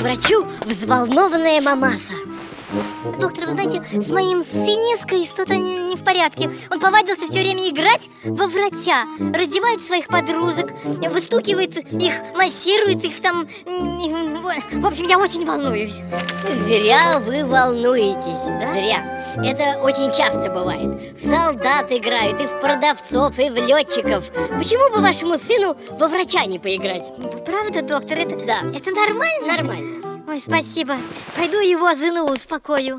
врачу взволнованная мамаса Доктор, вы знаете, с моим сынишкой что-то не в порядке. Он повадился все время играть во вратя Раздевает своих подружек, выстукивает их, массирует их там. В общем, я очень волнуюсь. Зря вы волнуетесь, да? Зря это очень часто бывает солдат играют, и в продавцов, и в летчиков Почему бы вашему сыну во врача не поиграть? Правда, доктор? Это, да. это нормально? Нормально Ой, спасибо. Пойду его зыну успокою.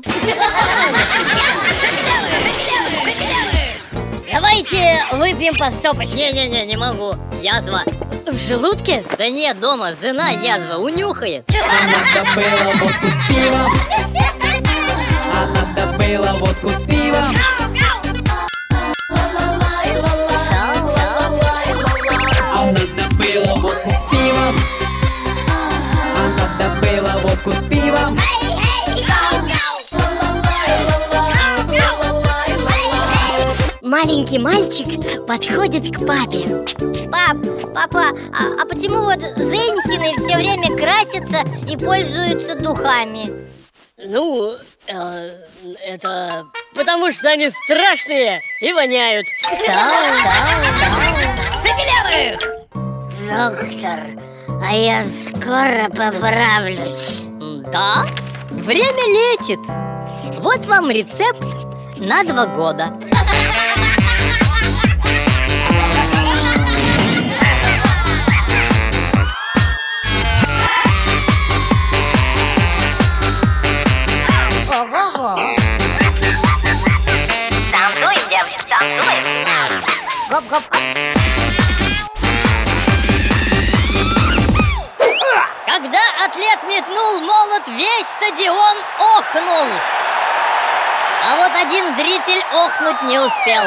Давайте выпьем по стопочке. Не-не-не, не могу. Язва. В желудке? Да нет, дома жена язва унюхает. Надо было надо было водку с пивом. А надо было водку с пивом. А надо было водку с пивом. Маленький мальчик подходит к папе Пап, папа, а, а почему вот Зенсины все время красятся и пользуются духами? Ну, это потому что они страшные и воняют. Забелявых! Доктор, а я скоро поправлюсь Да, время летит. Вот вам рецепт на два года. Гоп-гоп-гоп Когда атлет метнул молот, весь стадион охнул. А вот один зритель охнуть не успел.